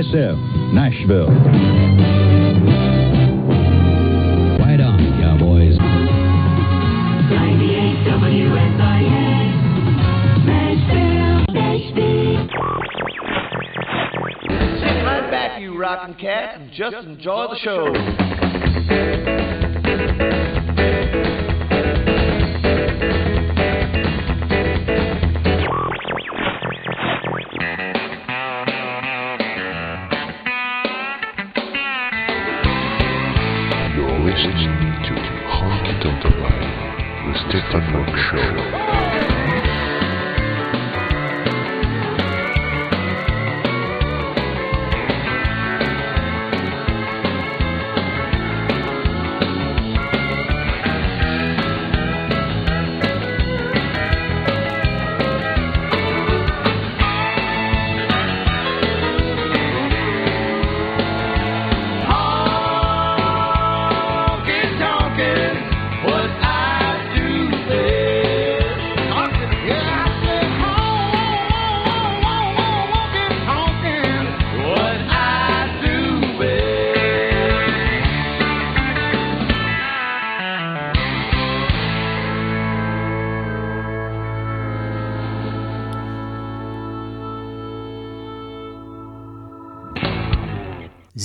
SF, Nashville. Right on, Cowboys. 98 WSIS. Nashville, Nashville. Sit right back, you rockin' cat, and just enjoy the show.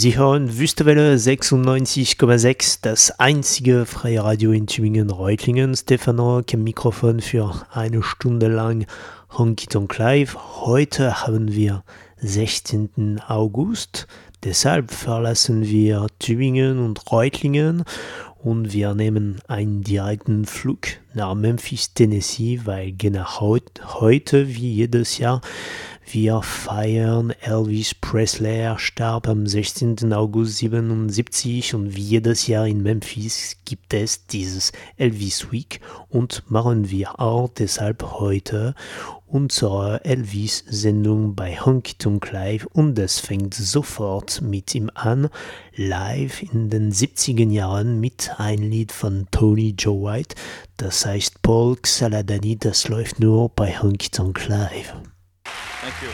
Sie hören Wüstewelle 96,6, das einzige freie Radio in Tübingen-Reutlingen. Stefan Rock am Mikrofon für eine Stunde lang Honky Tonk Live. Heute haben wir 16. August, deshalb verlassen wir Tübingen und Reutlingen und wir nehmen einen direkten Flug nach Memphis, Tennessee, weil genau heut, heute, wie jedes Jahr, wir feiern Elvis Presley, er starb am 16. August 77 und wie jedes Jahr in Memphis gibt es dieses Elvis Week und machen wir auch deshalb heute unsere Elvis-Sendung bei Honky Tonk Live und es fängt sofort mit ihm an, live in den 70er Jahren mit ein Lied von Tony Joe White, das heißt Paul Saladani, das läuft nur bei Honky Tonk Live. Thank you.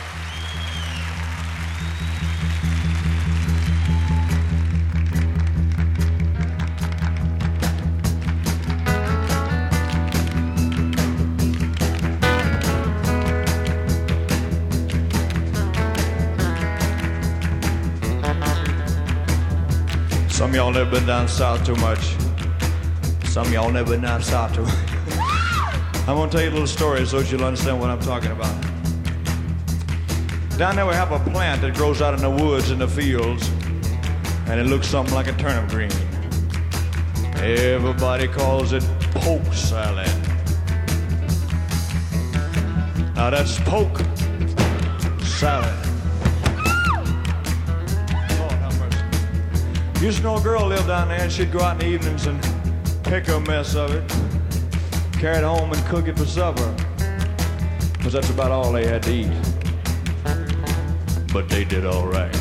Some y'all never been down south too much. Some y'all never been down south too. I'm gonna tell you a little story so you'll understand what I'm talking about. Down there we have a plant that grows out in the woods in the fields, and it looks something like a turnip green. Everybody calls it poke salad. Now that's poke salad. Mercy. Used to know a girl lived down there, and she'd go out in the evenings and pick a mess of it, carry it home and cook it for supper. Because that's about all they had to eat but they did all right.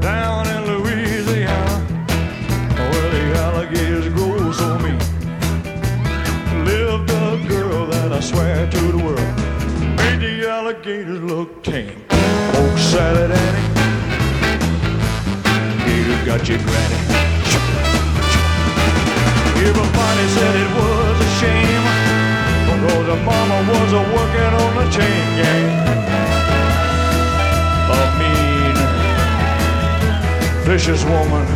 Down in Louisiana, where the alligators grow so mean, lived a girl that I swear to the world made the alligators look tame. Oh, salad Annie, Gator got you granny. Her mama was a working on the chain gang. A mean, vicious woman.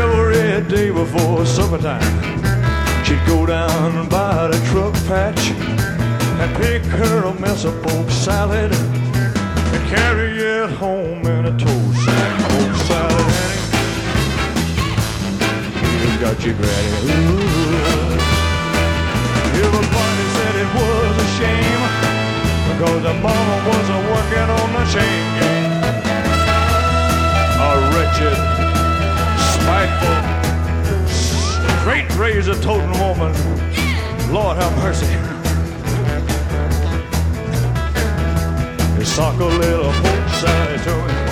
Every day before supper time, she'd go down by the truck patch and pick her a mess of poke salad and carry it home in a toast sack. Got your granny. Ooh. Everybody said it was a shame because the mama wasn't working on the chain gang. A wretched, spiteful, straight razor toting woman. Lord have mercy. You sock a little poke salad to him.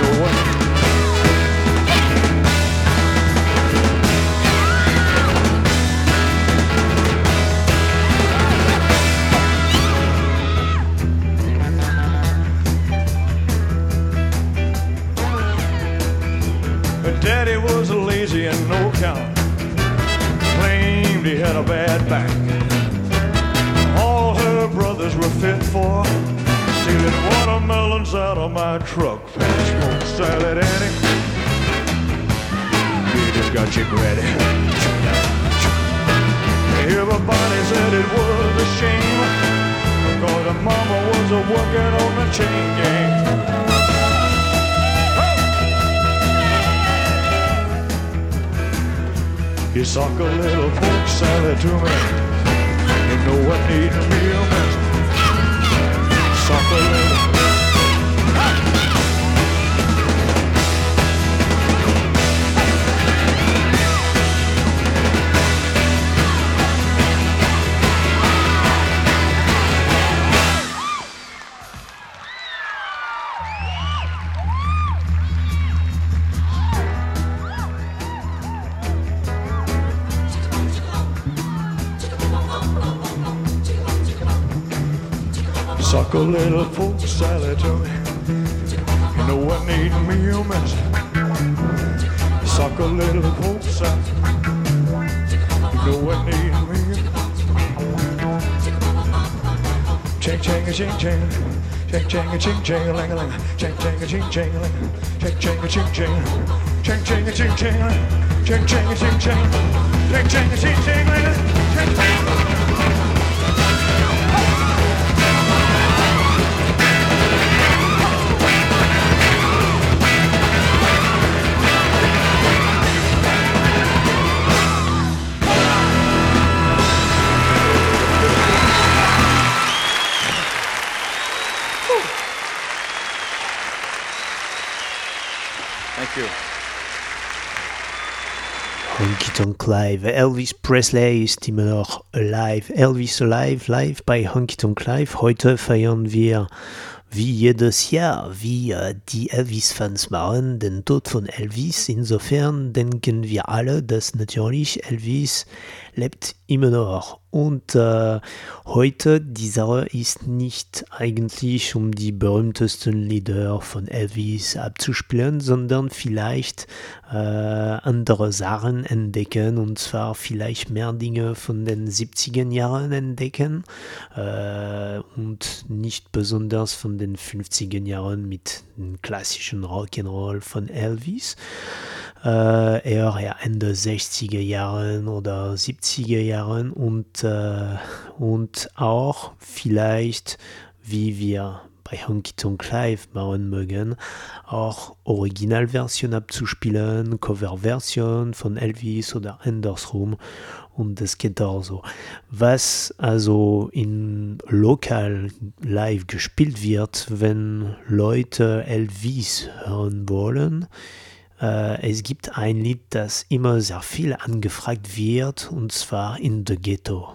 You account. Claimed he had a bad back. All her brothers were fit for stealing watermelons out of my truck. Smoke salad, Annie. You just got you ready. Everybody said it was a shame. Cause the mama was a working on the chain gang. You suck a little pork salad to me. You know what needs a mess. Suck a little. A little to me. You know what need me a mess. Suck a little pork salad. You know what need me a Ching ching a ching ching. Ching ching a ching ching a ling a ling. Ching ching a ching ching a ling. Ching ching a ching ching. Ching ching a ching ching a. Ching ching a ching ching. Ching ching a ching ching ling. Ching ching. Live. Elvis Presley ist immer noch alive. Elvis Alive, live bei Honky Tonk Live. Heute feiern wir wie jedes Jahr, wie die Elvis-Fans machen, den Tod von Elvis. Insofern denken wir alle, dass natürlich Elvis lebt immer noch. Und äh, heute, die Sache ist nicht eigentlich, um die berühmtesten Lieder von Elvis abzuspielen, sondern vielleicht äh, andere Sachen entdecken und zwar vielleicht mehr Dinge von den 70er Jahren entdecken äh, und nicht besonders von den 50er Jahren mit dem klassischen Rock'n'Roll von Elvis. Äh, eher Ende 60er Jahren oder 70er Jahren und, äh, und auch vielleicht, wie wir bei Honky Tonk Live machen mögen, auch Originalversion abzuspielen, Coverversion von Elvis oder andersrum. Und das geht auch so. Was also in lokal live gespielt wird, wenn Leute Elvis hören wollen, es gibt ein Lied, das immer sehr viel angefragt wird, und zwar In the Ghetto.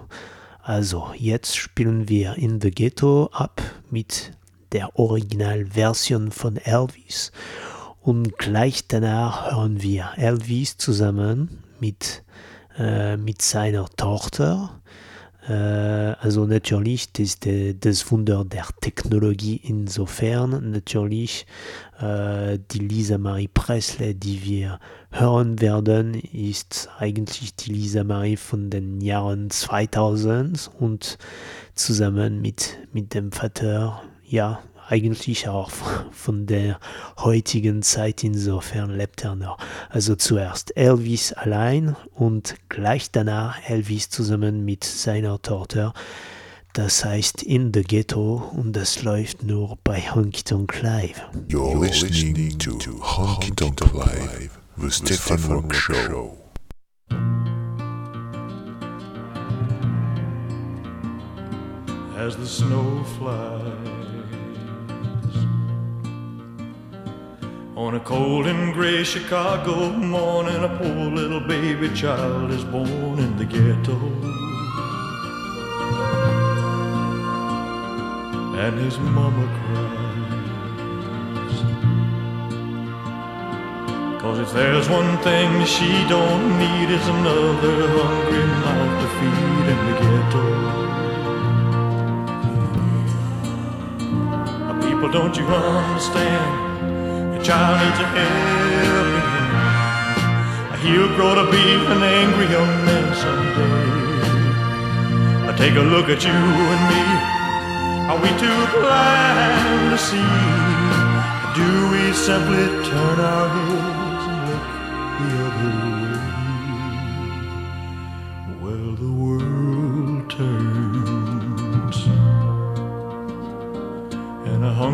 Also, jetzt spielen wir In the Ghetto ab mit der Originalversion von Elvis. Und gleich danach hören wir Elvis zusammen mit, äh, mit seiner Tochter. Äh, also natürlich das, das Wunder der Technologie insofern. Natürlich äh, die Lisa Marie Presley, die wir hören werden, ist eigentlich die Lisa Marie von den Jahren 2000 und zusammen mit, mit dem Vater, ja, eigentlich auch von der heutigen Zeit, insofern lebt er noch. Also zuerst Elvis allein und gleich danach Elvis zusammen mit seiner Tochter. Das heißt In the Ghetto und das läuft nur bei Honky Tonk Live. You're listening to Honky Tonk Live, the Stefan Rock Show. as the snow flies. On a cold and gray Chicago morning, a poor little baby child is born in the ghetto. And his mama cries. Cause if there's one thing she don't need is another hungry mouth to feed in the ghetto. People, don't you understand? Child needs a helping hand. He'll grow to be an angry young man someday. I take a look at you and me. Are we too blind to see? Do we simply turn our heads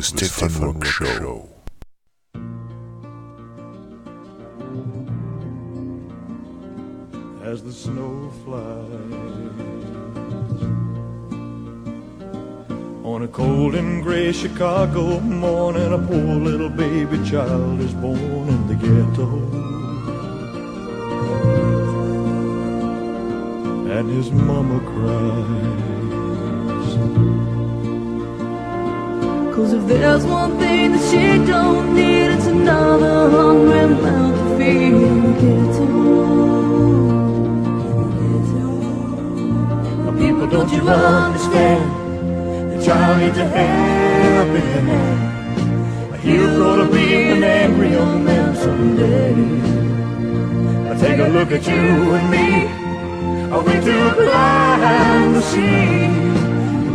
The Stefan Rock Show. as the snow flies. On a cold and gray Chicago morning, a poor little baby child is born in the ghetto. And his mama cries. Cause if there's one thing that she don't need, it's another hungry mouth to feed. People, don't you understand? The child needs a helping hand. Grow to be an angry young man someday. I take a look at you and me. Are we too blind to see?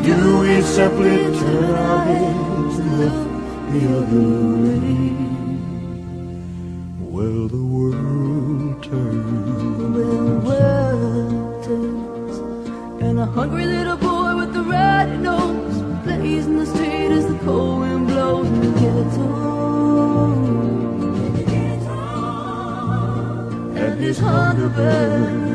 Do we simply and look the other way? Well, the world turns. Well, world turns. And a hungry little boy with a red nose plays in the street as the cold wind blows in the ghetto. And his hunger burns.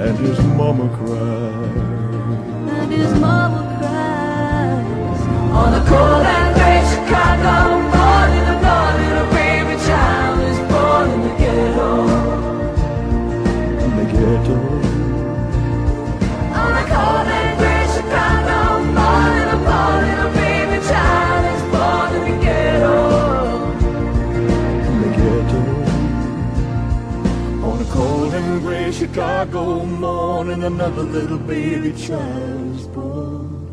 And his mama cried. And his mama cries. On a cold and gray Chicago morning another little baby child born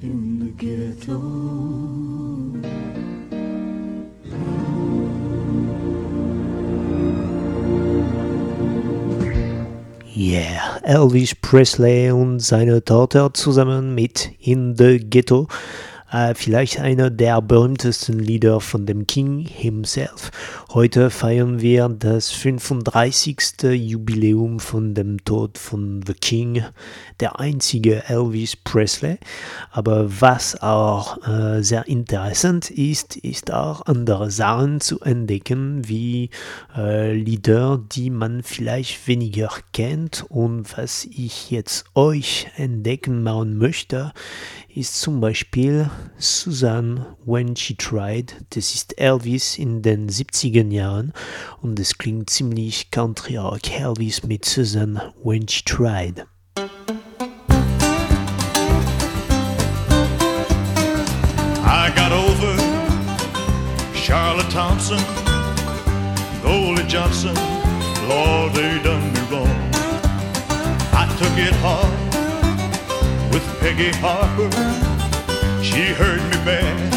in the ghetto. Yeah, Elvis Presley und seine Tochter zusammen mit In the Ghetto. Äh, vielleicht einer der berühmtesten Lieder von dem King himself. Heute feiern wir das 35. Jubiläum von dem Tod von The King, der einzige Elvis Presley. Aber was auch äh, sehr interessant ist, ist auch andere Sachen zu entdecken, wie äh, Lieder, die man vielleicht weniger kennt. Und was ich jetzt euch entdecken machen möchte, ist zum Beispiel Susan When She Tried. Das ist Elvis in den 70er Jahren und es klingt ziemlich country rock. Elvis mit Susan When She Tried. I got over Charlotte Thompson, Goldie Johnson, Lord, they done me wrong. I took it hard with Peggy Harper. She hurt me bad,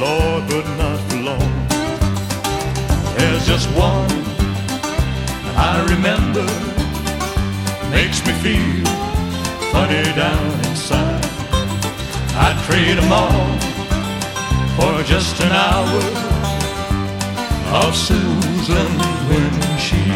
Lord, but not for long. There's just one I remember, makes me feel funny down inside. I'd trade them all for just an hour of Susan when she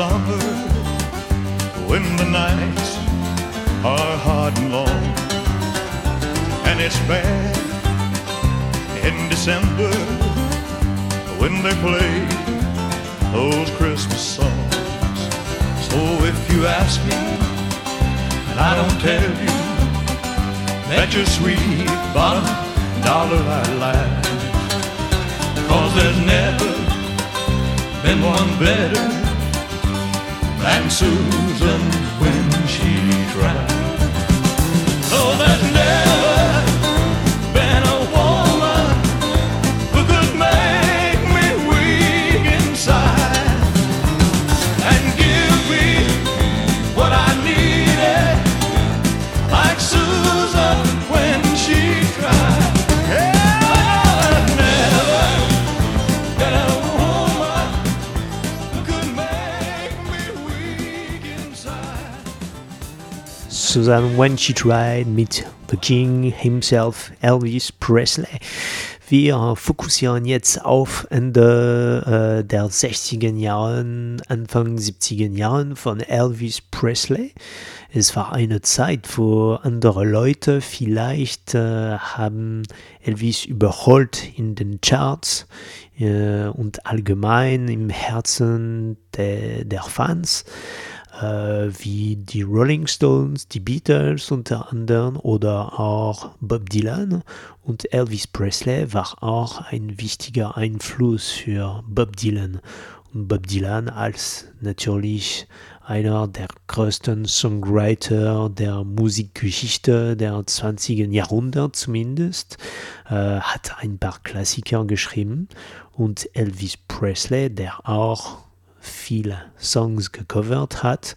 summer when the nights are hard and long. And it's bad in December when they play those Christmas songs. So if you ask me, and I don't tell you, bet your sweet bottom dollar I lie. Cause there's never been one better than Susan when she tried. Oh, there's never Susan When She Tried mit The King himself, Elvis Presley. Wir fokussieren jetzt auf Ende äh, der 60er Jahren, Anfang 70er Jahren von Elvis Presley. Es war eine Zeit, wo andere Leute vielleicht äh, haben Elvis überholt in den Charts äh, und allgemein im Herzen de, der Fans wie die Rolling Stones, die Beatles unter anderem oder auch Bob Dylan. Und Elvis Presley war auch ein wichtiger Einfluss für Bob Dylan. Und Bob Dylan als natürlich einer der größten Songwriter der Musikgeschichte der 20. Jahrhundert zumindest, äh, hat ein paar Klassiker geschrieben. Und Elvis Presley, der auch viele Songs gecovert hat,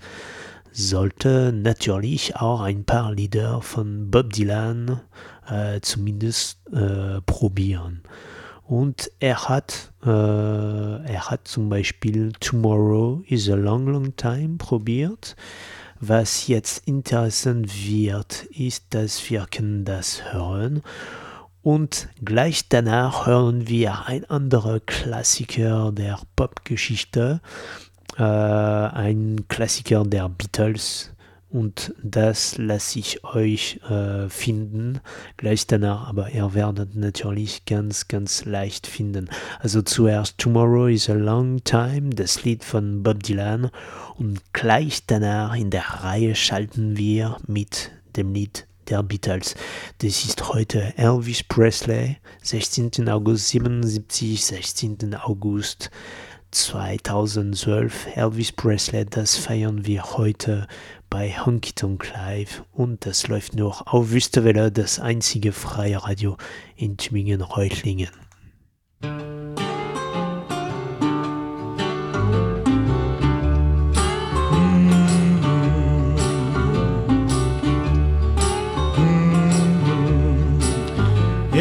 sollte natürlich auch ein paar Lieder von Bob Dylan äh, zumindest äh, probieren. Und er hat, äh, er hat zum Beispiel Tomorrow is a Long, Long Time probiert. Was jetzt interessant wird, ist, dass wir können das hören. Und gleich danach hören wir ein anderer Klassiker der Popgeschichte, äh, ein Klassiker der Beatles. Und das lasse ich euch äh, finden gleich danach, aber ihr werdet natürlich ganz, ganz leicht finden. Also zuerst Tomorrow is a Long Time, das Lied von Bob Dylan. Und gleich danach in der Reihe schalten wir mit dem Lied der Beatles. Das ist heute Elvis Presley, 16. August 77, 16. August 2012. Elvis Presley, das feiern wir heute bei Honky Tonk Live und das läuft noch auf Wüstewelle, das einzige freie Radio in Tübingen-Reutlingen.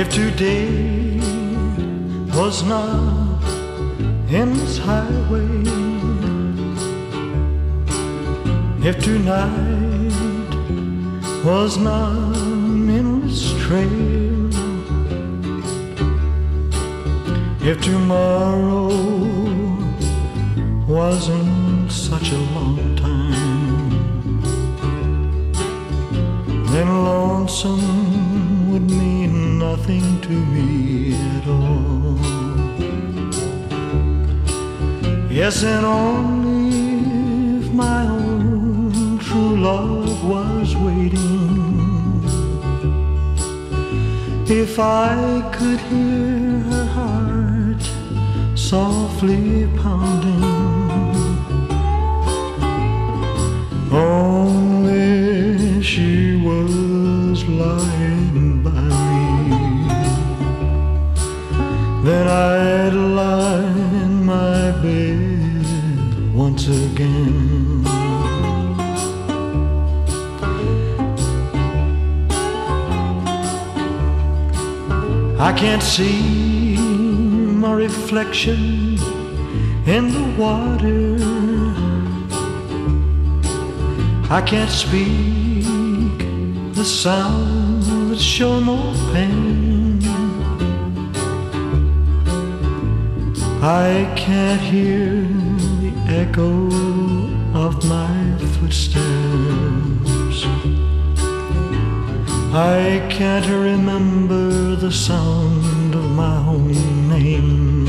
If today was not in this highway, if tonight was not in this trail, if tomorrow wasn't such a long time, then lonesome would mean nothing to me at all. Yes, and only if my own true love was waiting. If I could hear her heart softly pounding. I'd lie in my bed once again. I can't see my reflection in the water. I can't speak the sound that show no pain. I can't hear the echo of my footsteps. I can't remember the sound of my own name.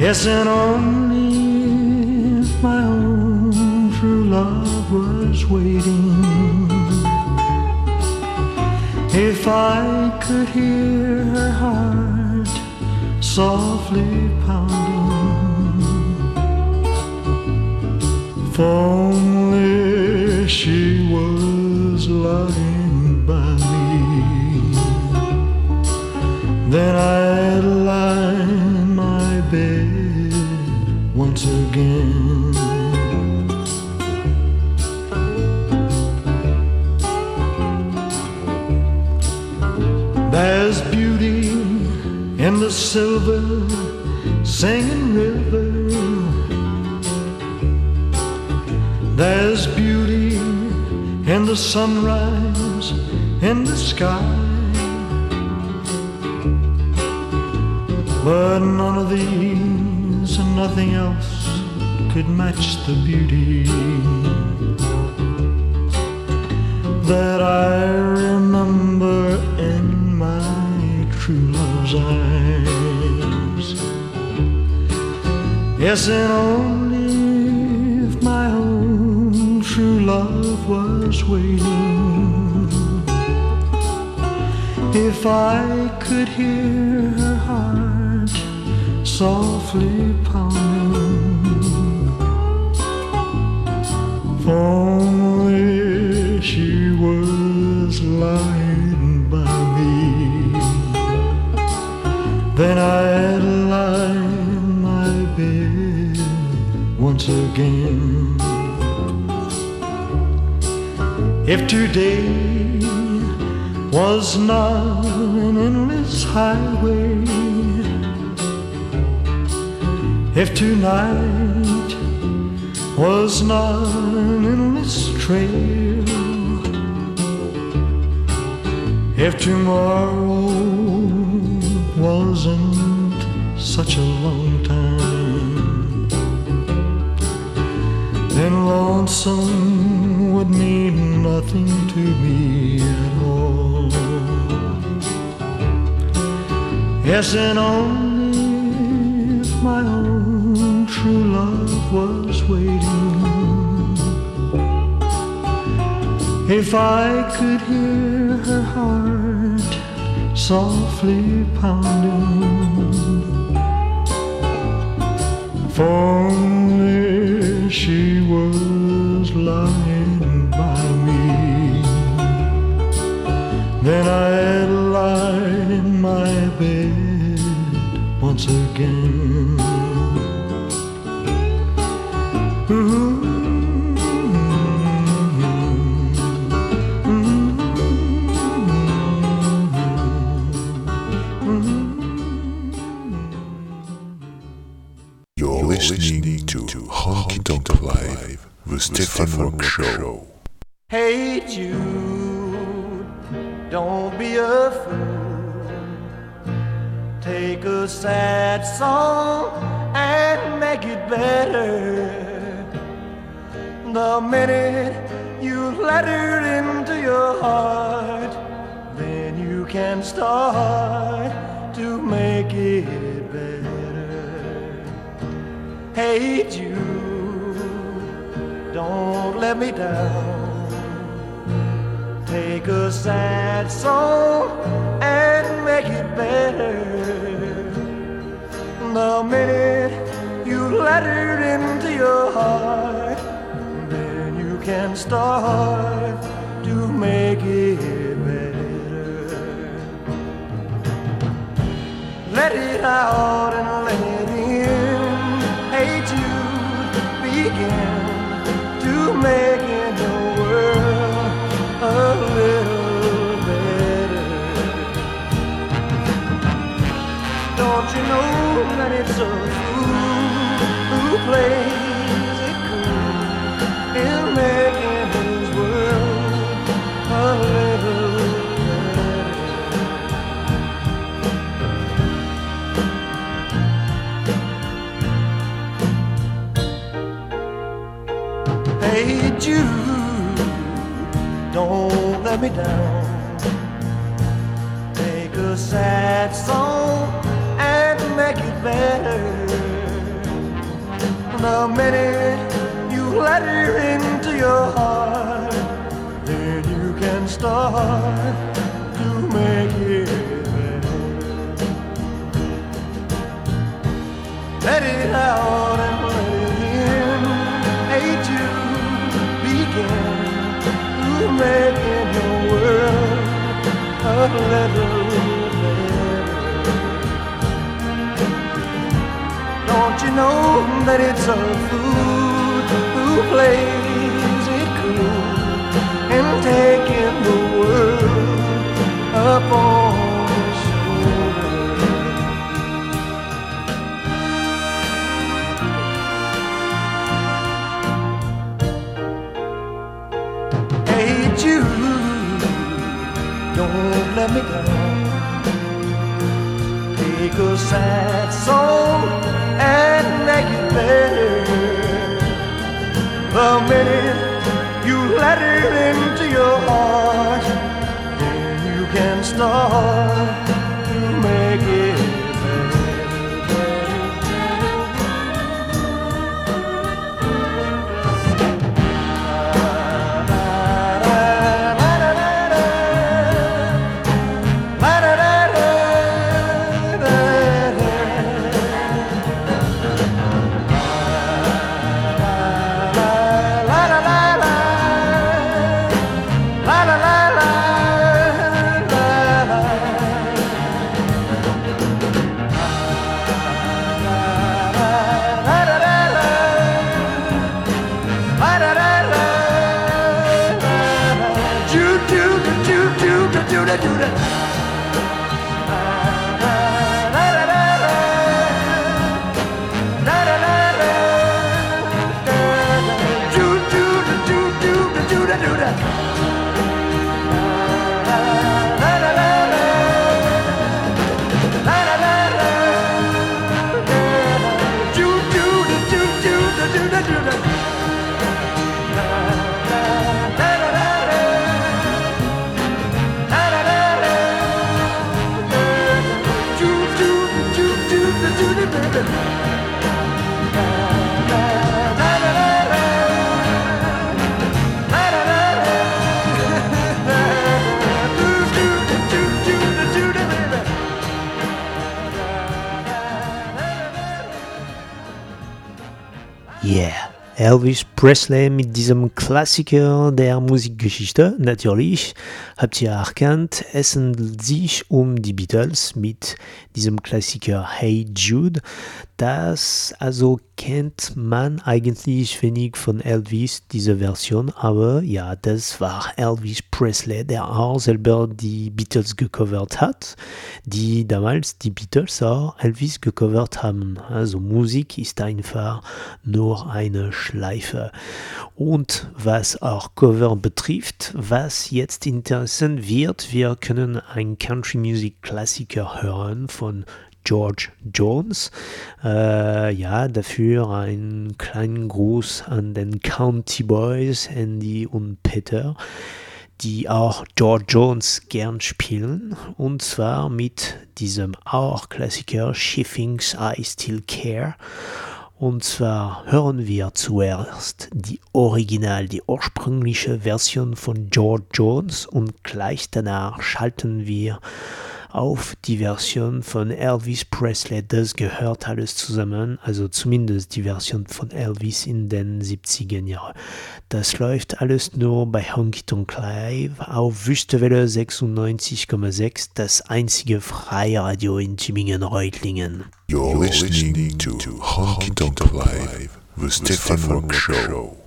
Yes, and only if my own true love was waiting. If I could hear her heart softly pounding, if only she was lying by me, then I'd lie in my bed once again. In the silver singing river. There's beauty in the sunrise in the sky. But none of these and nothing else could match the beauty that I remember in my true love's eyes. Yes, and only if my own true love was waiting. If I could hear her heart softly pounding. If once again. If today was not an endless highway, if tonight was not an endless trail, if tomorrow then lonesome would mean nothing to me at all. Yes, and only if my own true love was waiting. If I could hear her heart softly pounding, only she was lying by me, then I'd lie in my bed once again. Stefan Rock Show. Hey Jude, don't be a fool. Take a sad song and make it better. The minute you let her into your heart, then you can start to make it better. Hey Jude, don't let me down. Take a sad song and make it better. The minute you let her into your heart, then you can start to make it better. Let it out and let it making the world a little better. Don't you know that it's a fool who plays it cool in making let me down. Take a sad song and make it better. The minute you let her into your heart, then you can start to make it better. Let it out and let it in. Hey Jude, begin to world a little better. Don't you know that it's a fool who plays it cool and taking the world up let me down. Take a sad song and make it better. The minute you let it into your heart, then you can start Elvis Presley mit diesem Klassiker der Musikgeschichte. Natürlich habt ihr erkannt, es handelt sich um die Beatles mit diesem Klassiker Hey Jude. Das also kennt man eigentlich wenig von Elvis, diese Version, aber ja, das war Elvis Presley, der auch selber die Beatles gecovert hat, die damals die Beatles auch Elvis gecovert haben. Also Musik ist einfach nur eine Schleife. Und was auch Cover betrifft, was jetzt interessant wird, wir können ein Country Music Klassiker hören von George Jones. Äh, ja, dafür einen kleinen Gruß an den County Boys, Andy und Peter, die auch George Jones gern spielen. Und zwar mit diesem auch Klassiker She I Still Care. Und zwar hören wir zuerst die Original, die ursprüngliche Version von George Jones und gleich danach schalten wir auf die Version von Elvis Presley. Das gehört alles zusammen, also zumindest die Version von Elvis in den 70er Jahren. Das läuft alles nur bei Honky Tonk Live auf Wüstewelle 96,6, das einzige Freiradio in Tübingen-Reutlingen. You're listening to Honky Tonk Live, the Stefan Rock Show.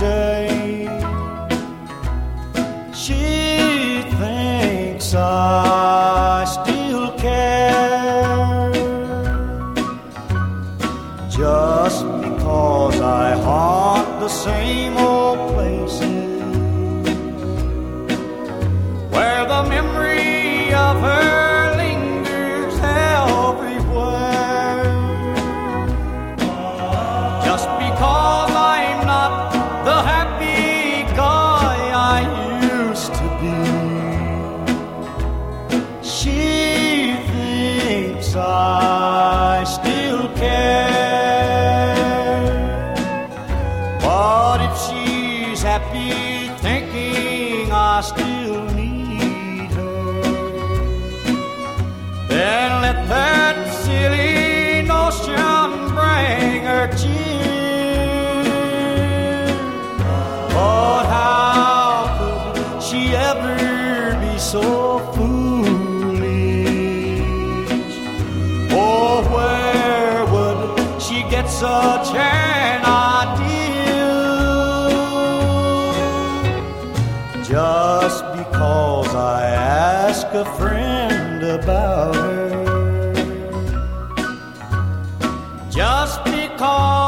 Mistake a channel ideal just because I ask a friend about her. Just because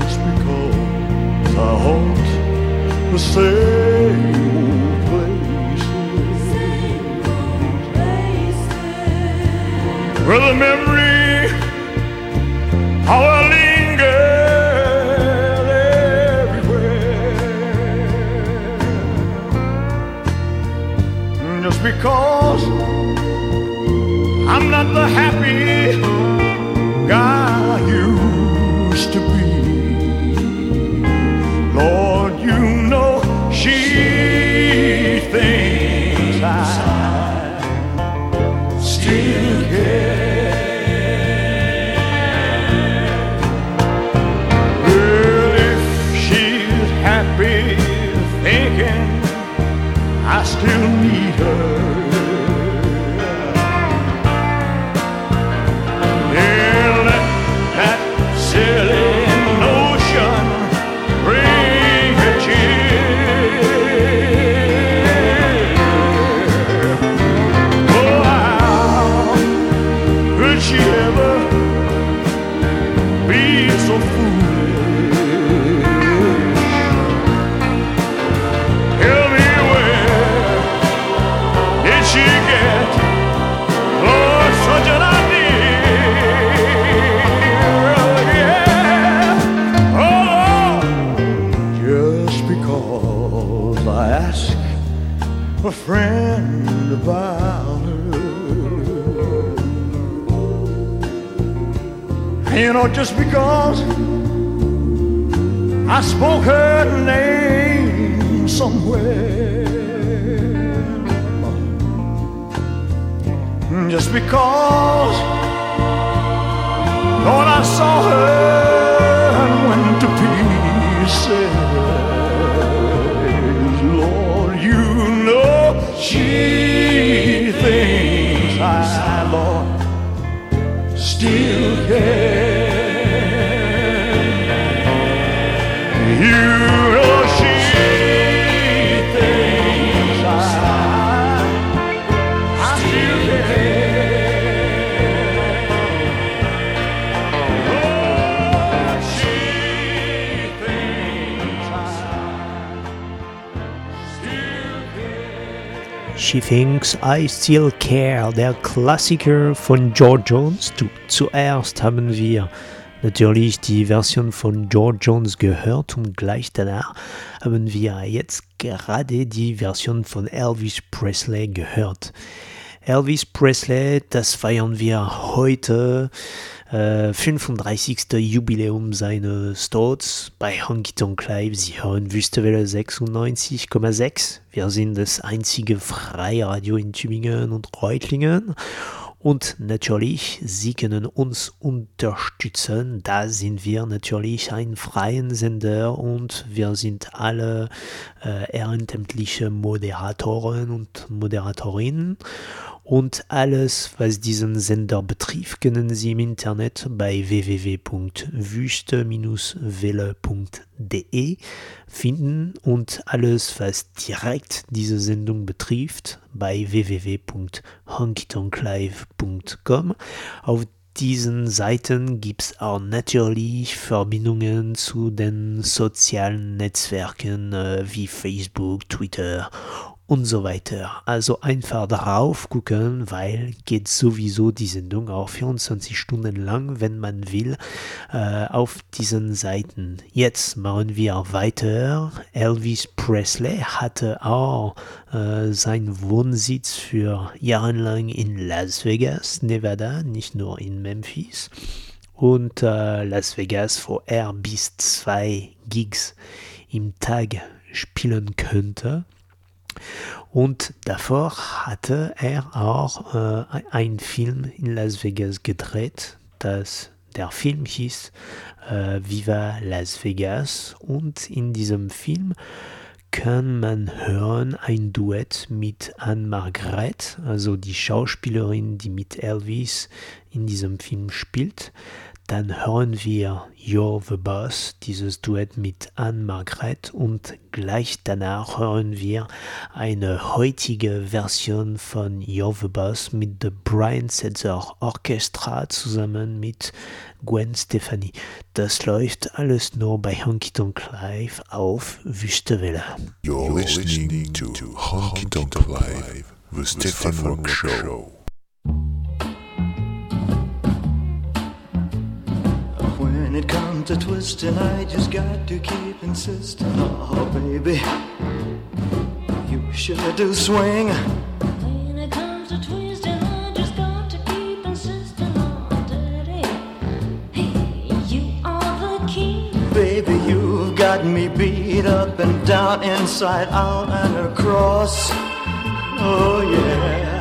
just because I haunt the same old places. Where the memory how I linger everywhere. Just because I'm not the happy know, just because I spoke her name somewhere. Just because Lord, I saw her and went to pieces. Lord, you know she thinks I, Lord, still care. She Thinks I Still Care, der Klassiker von George Jones. Du, zuerst haben wir natürlich die Version von George Jones gehört und gleich danach haben wir jetzt gerade die Version von Elvis Presley gehört. Elvis Presley, das feiern wir heute, äh, 35. Jubiläum seines Todes bei Honky Tonk Live. Sie hören Wüstewelle 96,6. Wir sind das einzige Freiradio in Tübingen und Reutlingen. Und natürlich, Sie können uns unterstützen. Da sind wir natürlich ein freien Sender und wir sind alle äh, ehrenamtliche Moderatoren und Moderatorinnen. Und alles, was diesen Sender betrifft, können Sie im Internet bei www.wüste-welle.de finden und alles, was direkt diese Sendung betrifft, bei www.honkytonklive.com. Auf diesen Seiten gibt es auch natürlich Verbindungen zu den sozialen Netzwerken äh, wie Facebook, Twitter und so weiter. Also einfach darauf gucken, weil geht sowieso die Sendung auch 24 Stunden lang, wenn man will, äh, auf diesen Seiten. Jetzt machen wir weiter. Elvis Presley hatte auch äh, seinen Wohnsitz für jahrelang in Las Vegas, Nevada, nicht nur in Memphis. Und äh, Las Vegas, wo er bis zwei Gigs im Tag spielen könnte. Und davor hatte er auch äh, einen Film in Las Vegas gedreht. Das, der Film hieß äh, Viva Las Vegas. Und in diesem Film kann man hören ein Duett mit Anne Margaret, also die Schauspielerin, die mit Elvis in diesem Film spielt. Dann hören wir You're the Boss, dieses Duett mit Anne-Margret und gleich danach hören wir eine heutige Version von You're the Boss mit der Brian Setzer Orchestra zusammen mit Gwen Stefani. Das läuft alles nur bei Honky Tonk Live auf Wüstewelle. You're listening to Honky Tonk Live, the Stefan Rock Show. When it comes to twisting, I just got to keep insisting. Oh, baby, you sure do swing. When it comes to twisting, I just got to keep insisting on daddy. Hey, you are the king. Baby, you've got me beat up and down, inside out and across. Oh, yeah.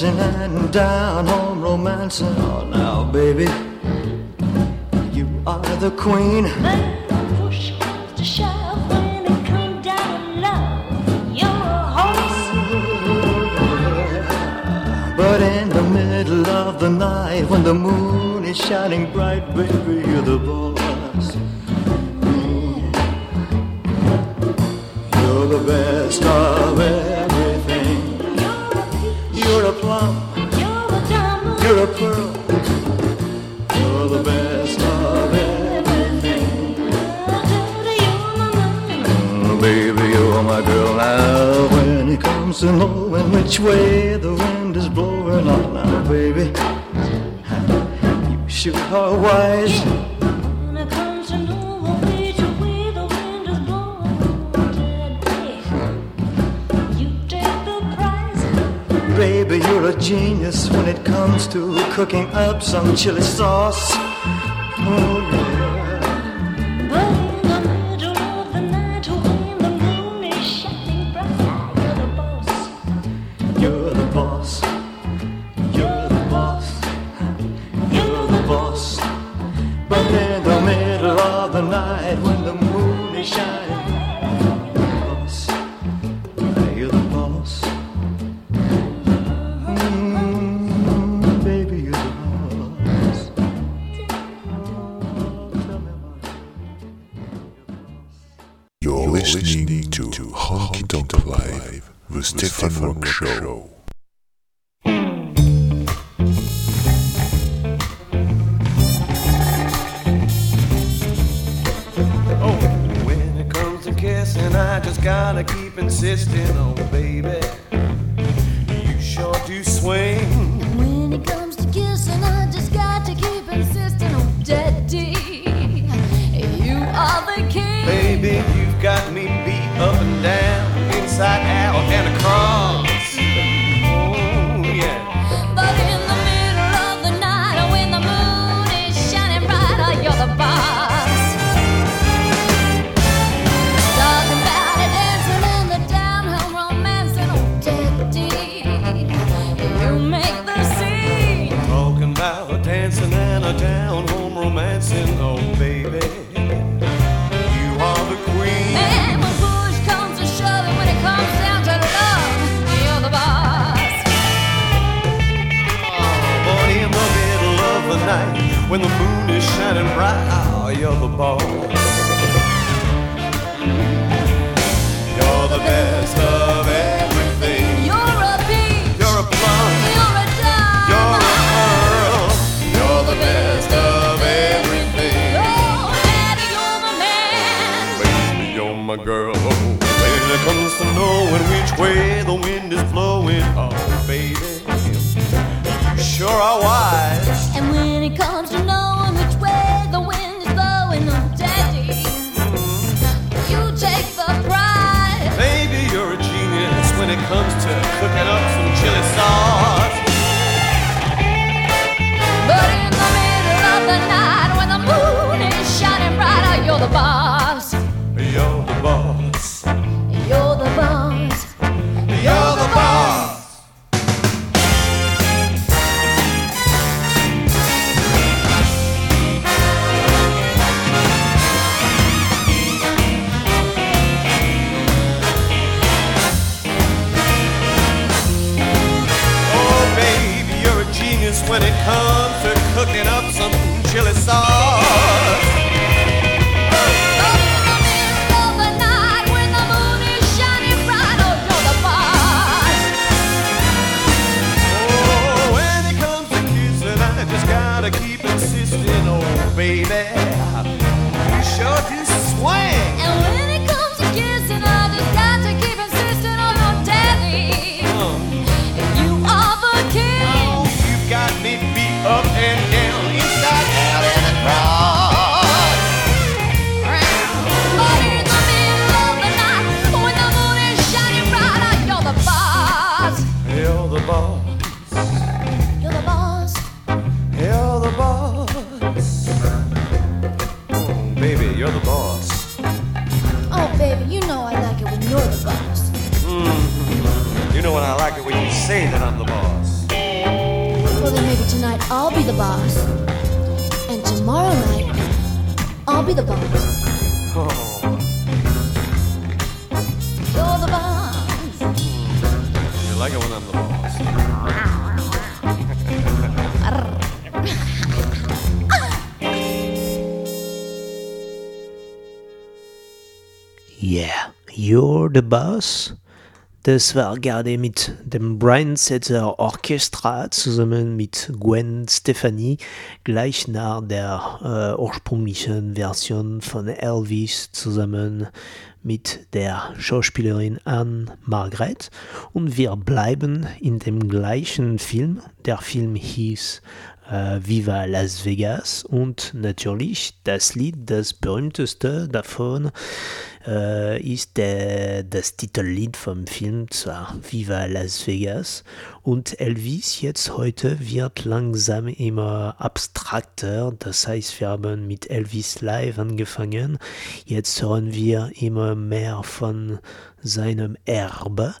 Dancing and down home romancing. Oh, now, baby, you are the queen. When push comes to shove, when it comes down to love, you're a horse. But in the middle of the night, when the moon is shining bright, baby, you're the boss. You're the best of Comes to knowing which way the wind is blowing, oh now, baby, you sure are wise. When it comes to knowing which way the wind is blowing, Daddy, you take the prize. Baby, you're a genius when it comes to cooking up some chili sauce. Oh, listening to Honky Tonk Live, the Stefan Rock Show. Oh, when it comes to kissing, I just gotta keep insisting. Oh, baby, when the moon is shining bright, oh, you're the boss. You're the best of everything. You're a peach. You're a plum. You're a diamond. You're a pearl. You're the best of everything. Oh, daddy, you're my man. Baby, you're my girl. When it comes to knowing which way the wind is blowing, oh, baby, you sure are wise. Comes to knowing which way the wind is blowing, oh, daddy, you take the prize. You're a genius when it comes to cooking up You're the Boss. Das war gerade mit dem Brian Setzer Orchestra zusammen mit Gwen Stefani, gleich nach der äh, ursprünglichen Version von Elvis zusammen mit der Schauspielerin Anne Margaret. Und wir bleiben in dem gleichen Film. Der Film hieß äh, Viva Las Vegas und natürlich das Lied, das berühmteste davon, äh, ist der, das Titellied vom Film, zwar Viva Las Vegas. Und Elvis jetzt heute wird langsam immer abstrakter. Das heißt, wir haben mit Elvis Live angefangen. Jetzt hören wir immer mehr von seinem Erbe.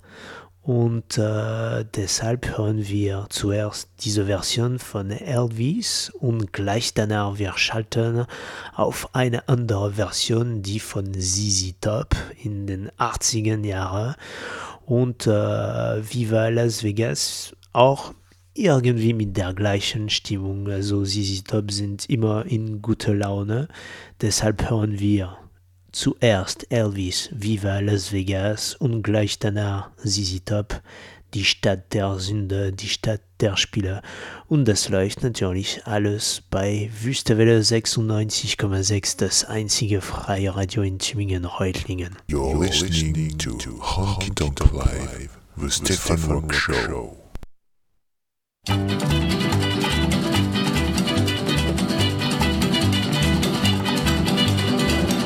Und äh, deshalb hören wir zuerst diese Version von Elvis und gleich danach wir schalten auf eine andere Version, die von ZZ Top in den 80er Jahren und äh, Viva Las Vegas auch irgendwie mit der gleichen Stimmung. Also ZZ Top sind immer in guter Laune. Deshalb hören wir zuerst Elvis Viva Las Vegas und gleich danach ZZ Top die Stadt der Sünde, die Stadt der Spiele. Und das läuft natürlich alles bei Wüstewelle 96,6, das einzige freie Radio in Tübingen-Reutlingen. You're listening to Honky Tonk Live, the Stefan Rock Show.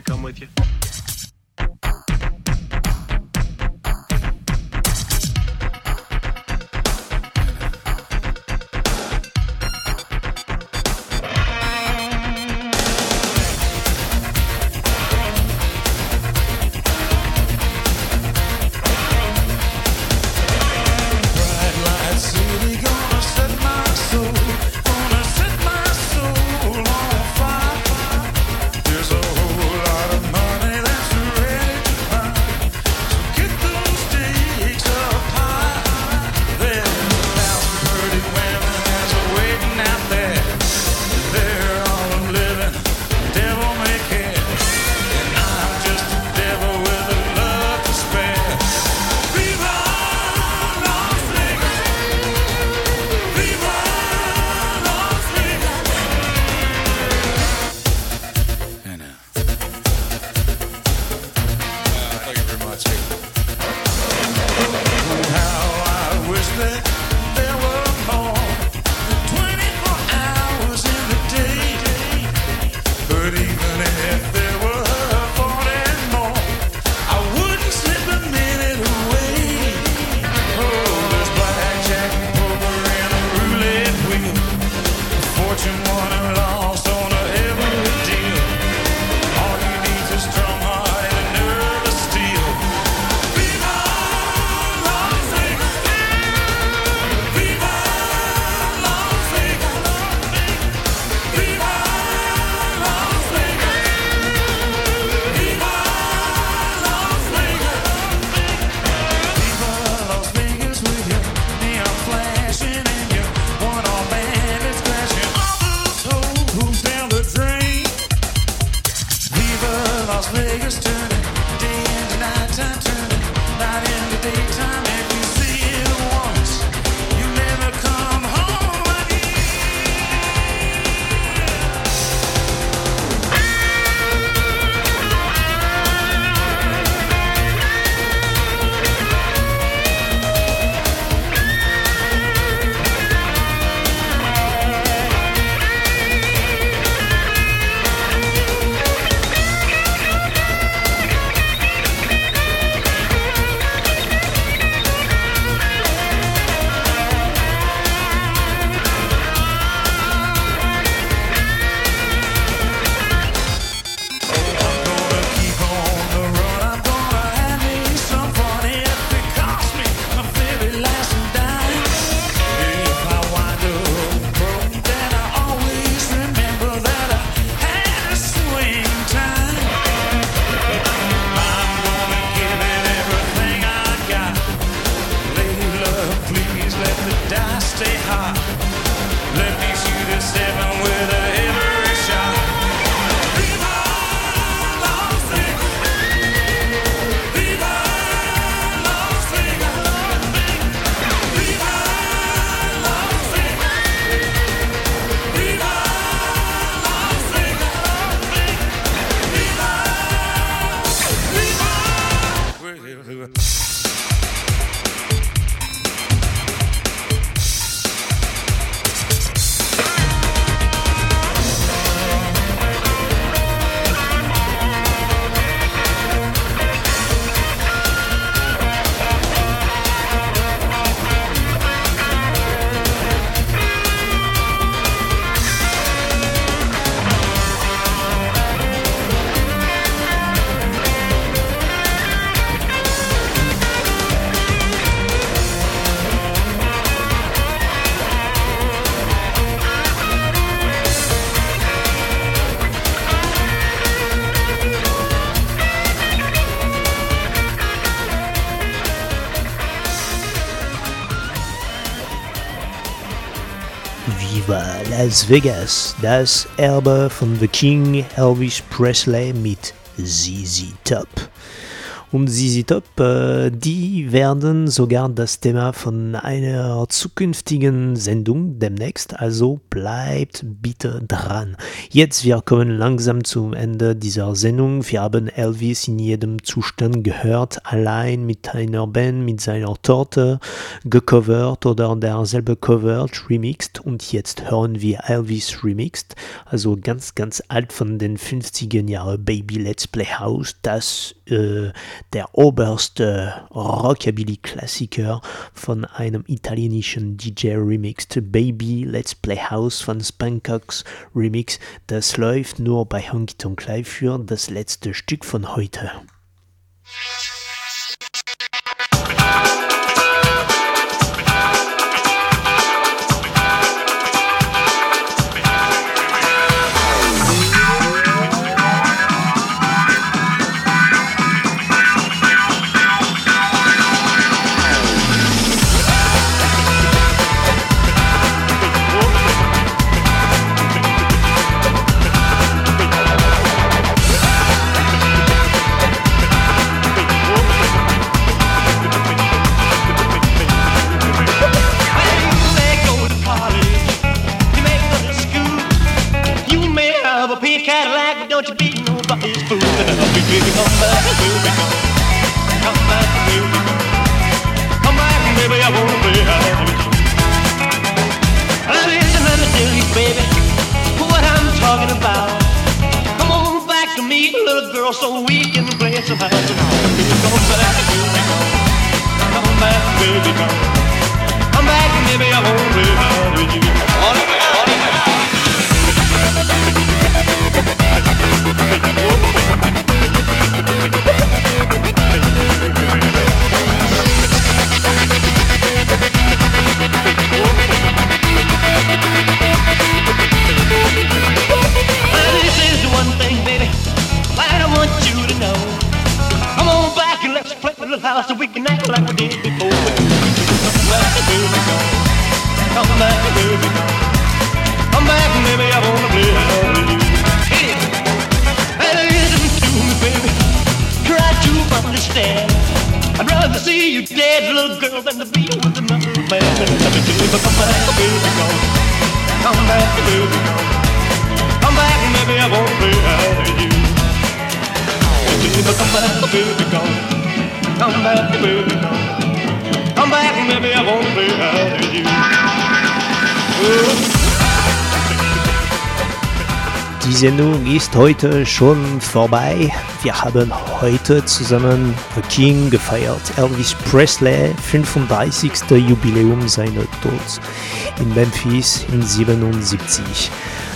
To come with you? Las Vegas, das Erbe von The King Elvis Presley mit ZZ Top. Und ZZ Top, die werden sogar das Thema von einer zukünftigen Sendung demnächst, also bleibt bitte dran. Jetzt, wir kommen langsam zum Ende dieser Sendung. Wir haben Elvis in jedem Zustand gehört, allein mit einer Band, mit seiner Torte, gecovert oder derselbe covered, remixed und jetzt hören wir Elvis remixed, also ganz, ganz alt von den 50er Jahren Baby Let's Play House, das äh, der oberste Rockabilly-Klassiker von einem italienischen DJ remixed Baby Let's Play House von Spankox Remix, das läuft nur bei Honky Tonk Live für das letzte Stück von heute. Come back, baby, I wanna play out you. Come back, baby, come. Come back, baby, come. Come back, baby, I wanna play out you. Die Sendung ist heute schon vorbei. Wir haben heute zusammen The King gefeiert. Elvis Presley, 35. Jubiläum seiner Todes in Memphis in 77.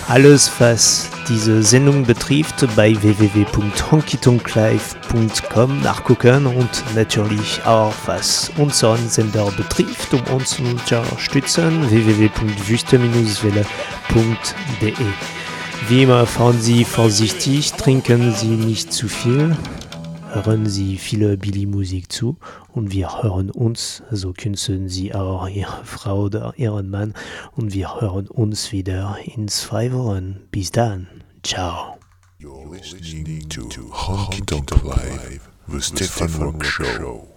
Alles, was diese Sendung betrifft, bei www.honkytonklive.com nachgucken und natürlich auch was unseren Sender betrifft, um uns zu unterstützen, www.wüste-welle.de. Wie immer fahren Sie vorsichtig, trinken Sie nicht zu viel, hören Sie viele Billy-Musik zu und wir hören uns, so küssen Sie auch Ihre Frau oder Ihren Mann und wir hören uns wieder in zwei Wochen. Bis dann, ciao. You're listening to Honky Tonk Live, the Stefan Rock Show.